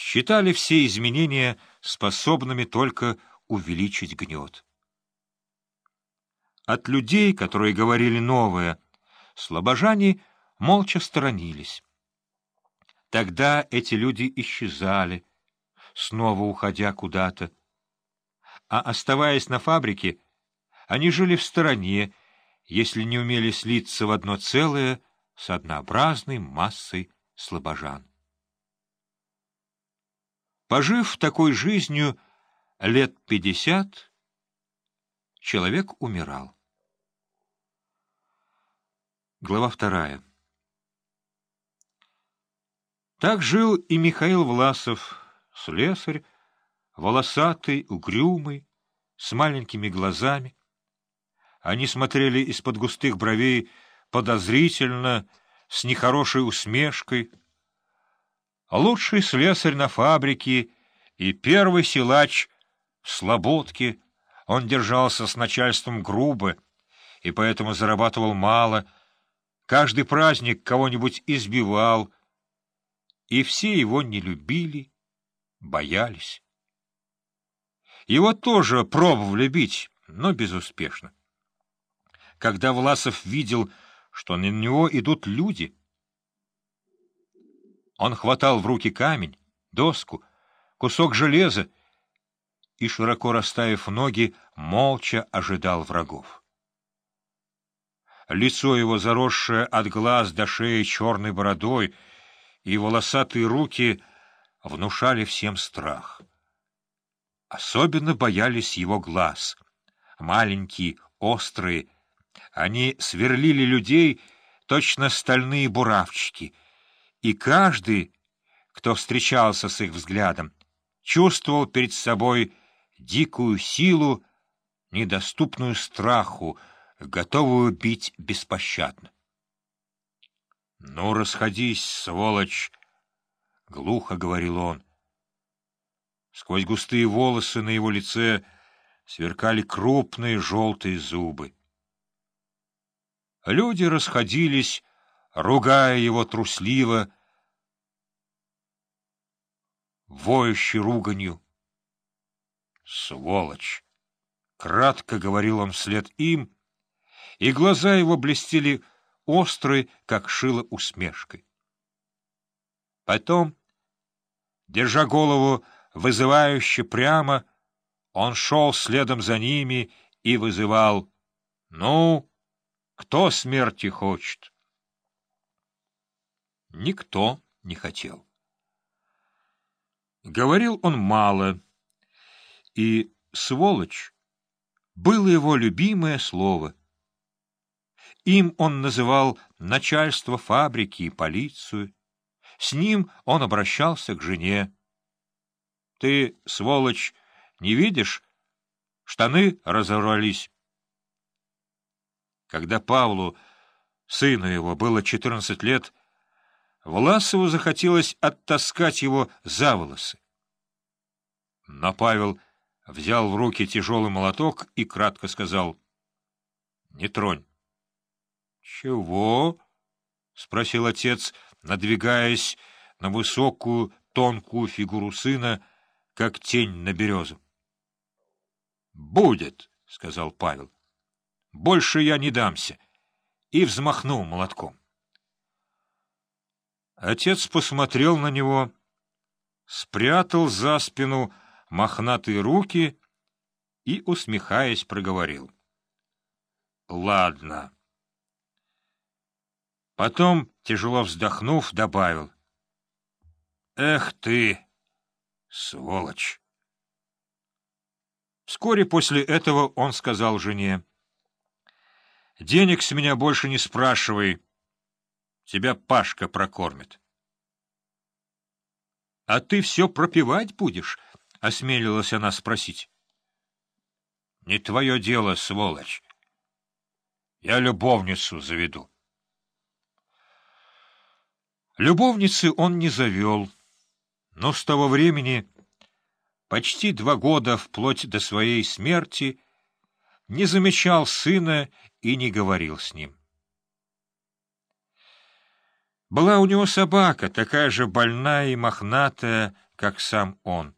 считали все изменения способными только увеличить гнет. От людей, которые говорили новое, слабожане молча сторонились. Тогда эти люди исчезали, снова уходя куда-то. А оставаясь на фабрике, они жили в стороне, если не умели слиться в одно целое с однообразной массой слабожан. Пожив такой жизнью лет пятьдесят, человек умирал. Глава вторая. Так жил и Михаил Власов, слесарь, волосатый, угрюмый, с маленькими глазами. Они смотрели из-под густых бровей подозрительно, с нехорошей усмешкой, лучший слесарь на фабрике и первый силач в Слободке. Он держался с начальством грубо и поэтому зарабатывал мало. Каждый праздник кого-нибудь избивал, и все его не любили, боялись. Его тоже пробовали бить, но безуспешно. Когда Власов видел, что на него идут люди — он хватал в руки камень, доску, кусок железа и, широко расставив ноги, молча ожидал врагов. Лицо его, заросшее от глаз до шеи черной бородой, и волосатые руки внушали всем страх. Особенно боялись его глаз. Маленькие, острые. Они сверлили людей, точно стальные буравчики — и каждый, кто встречался с их взглядом, чувствовал перед собой дикую силу, недоступную страху, готовую бить беспощадно. — Ну, расходись, сволочь! — глухо говорил он. Сквозь густые волосы на его лице сверкали крупные желтые зубы. Люди расходились, ругая его трусливо, воющей руганью. «Сволочь!» — кратко говорил он вслед им, и глаза его блестели острой, как шило усмешкой. Потом, держа голову вызывающе прямо, он шел следом за ними и вызывал «Ну, кто смерти хочет?» Никто не хотел. Говорил он мало, и «сволочь» было его любимое слово. Им он называл начальство фабрики и полицию. С ним он обращался к жене. «Ты, сволочь, не видишь? Штаны разорвались». Когда Павлу, сыну его, было четырнадцать лет, Власову захотелось оттаскать его за волосы. Но Павел взял в руки тяжелый молоток и кратко сказал «Не тронь». «Чего?» — спросил отец, надвигаясь на высокую, тонкую фигуру сына, как тень на березу. «Будет», — сказал Павел. «Больше я не дамся», и взмахнул молотком. Отец посмотрел на него, спрятал за спину мохнатые руки и, усмехаясь, проговорил. — Ладно. Потом, тяжело вздохнув, добавил. — Эх ты, сволочь! Вскоре после этого он сказал жене. — Денег с меня больше не спрашивай. — Тебя Пашка прокормит. — А ты все пропивать будешь? — осмелилась она спросить. — Не твое дело, сволочь. Я любовницу заведу. Любовницы он не завел, но с того времени, почти два года вплоть до своей смерти, не замечал сына и не говорил с ним. Была у него собака, такая же больная и мохнатая, как сам он.